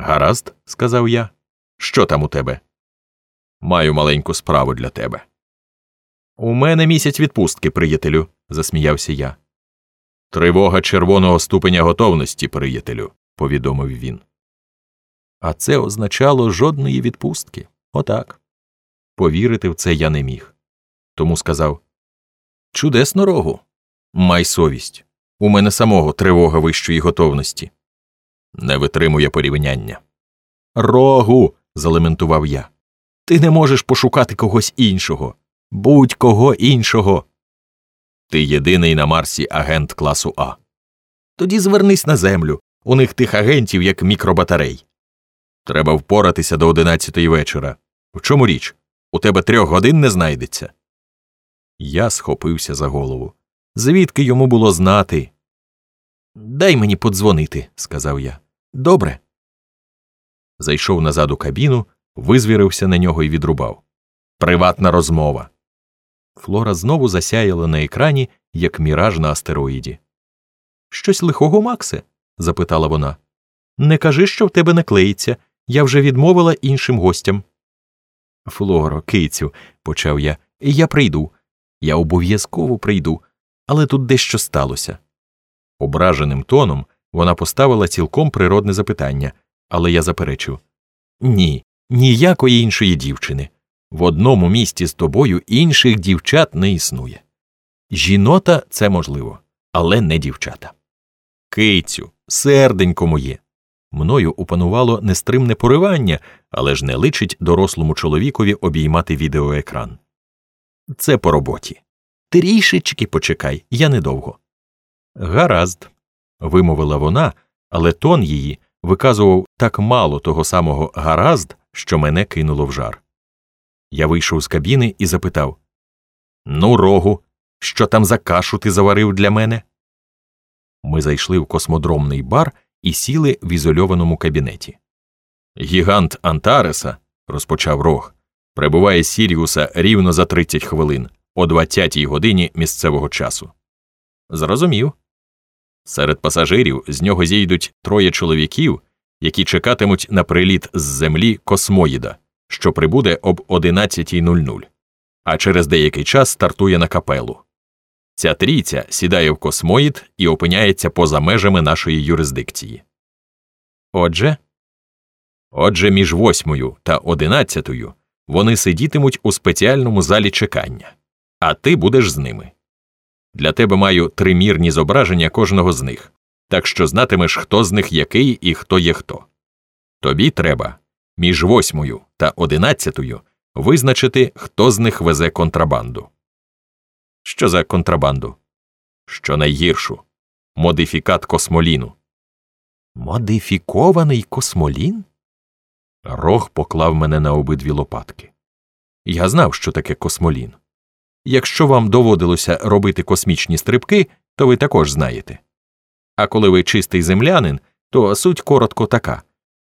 Гаразд, сказав я. Що там у тебе? Маю маленьку справу для тебе. У мене місяць відпустки, приятелю, засміявся я. Тривога червоного ступеня готовності, приятелю, повідомив він. А це означало жодної відпустки. Отак. Повірити в це я не міг. Тому сказав Чудесно рогу. Май совість. У мене самого тривога вищої готовності. Не витримує порівняння. Рогу. залементував я. Ти не можеш пошукати когось іншого, будь кого іншого. Ти єдиний на Марсі агент класу А. Тоді звернись на землю. У них тих агентів, як мікробатарей. Треба впоратися до одинадцятої вечора. В чому річ? У тебе трьох годин не знайдеться. Я схопився за голову. Звідки йому було знати? Дай мені подзвонити, сказав я. Добре. Зайшов назад у кабіну, визвірився на нього і відрубав. Приватна розмова. Флора знову засяяла на екрані, як міраж на астероїді. Щось лихого, Максе? запитала вона. Не кажи, що в тебе не клеїться. Я вже відмовила іншим гостям. Флоро, кицю, почав я, я прийду. Я обов'язково прийду, але тут дещо сталося. Ображеним тоном вона поставила цілком природне запитання, але я заперечив Ні, ніякої іншої дівчини. В одному місті з тобою інших дівчат не існує. Жінота це можливо, але не дівчата. Кицю, серденько моє. Мною опанувало нестримне поривання, але ж не личить дорослому чоловікові обіймати відеоекран. Це по роботі. Трішечки почекай, я недовго. Гаразд, вимовила вона, але тон її виказував так мало того самого гаразд, що мене кинуло в жар. Я вийшов з кабіни і запитав Ну, рогу, що там за кашу ти заварив для мене? Ми зайшли в космодромний бар і сіли в ізольованому кабінеті. Гігант Антареса, розпочав рог, прибуває з Сіріуса рівно за 30 хвилин о 20 годині місцевого часу. Зрозумів. Серед пасажирів з нього зійдуть троє чоловіків, які чекатимуть на приліт з землі космоїда, що прибуде об 11.00, а через деякий час стартує на капелу. Ця трійця сідає в космоїд і опиняється поза межами нашої юрисдикції. Отже, отже, між восьмою та одинадцятою вони сидітимуть у спеціальному залі чекання, а ти будеш з ними. Для тебе маю тримірні зображення кожного з них, так що знатимеш, хто з них який і хто є хто. Тобі треба між восьмою та одинадцятою визначити, хто з них везе контрабанду. Що за контрабанду? Що найгіршу модифікат космоліну. Модифікований космолін? Рог поклав мене на обидві лопатки. Я знав, що таке космолін. Якщо вам доводилося робити космічні стрибки, то ви також знаєте. А коли ви чистий землянин, то суть коротко така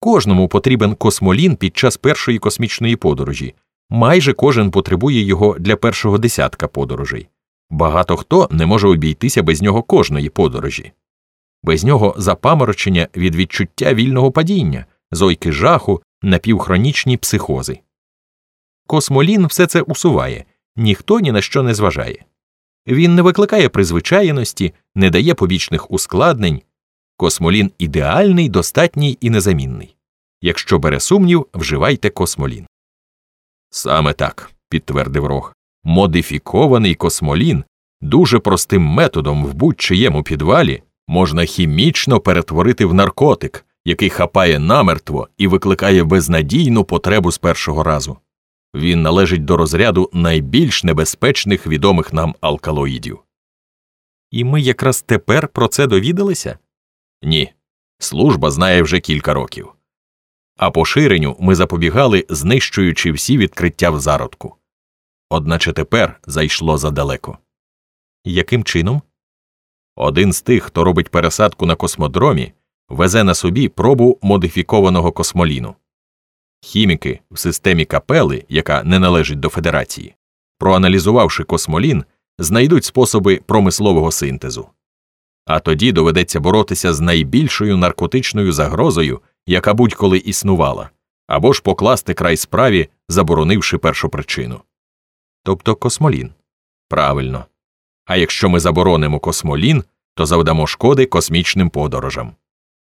кожному потрібен космолін під час першої космічної подорожі, майже кожен потребує його для першого десятка подорожей. Багато хто не може обійтися без нього кожної подорожі, без нього запаморочення від відчуття вільного падіння, зойки жаху, напівхронічні психози. Космолін все це усуває, ніхто ні на що не зважає. Він не викликає призвичаєності, не дає побічних ускладнень. Космолін ідеальний, достатній і незамінний. Якщо бере сумнів, вживайте космолін. Саме так, підтвердив рог. Модифікований космолін дуже простим методом в будь-чиєму підвалі можна хімічно перетворити в наркотик, який хапає намертво і викликає безнадійну потребу з першого разу. Він належить до розряду найбільш небезпечних відомих нам алкалоїдів. І ми якраз тепер про це довідалися? Ні. Служба знає вже кілька років. А поширенню ми запобігали, знищуючи всі відкриття в зародку. Одначе тепер зайшло задалеко. Яким чином? Один з тих, хто робить пересадку на космодромі, везе на собі пробу модифікованого космоліну. Хіміки в системі капели, яка не належить до Федерації, проаналізувавши космолін, знайдуть способи промислового синтезу. А тоді доведеться боротися з найбільшою наркотичною загрозою, яка будь-коли існувала, або ж покласти край справі, заборонивши першу причину. Тобто космолін. Правильно. А якщо ми заборонимо космолін, то завдамо шкоди космічним подорожам.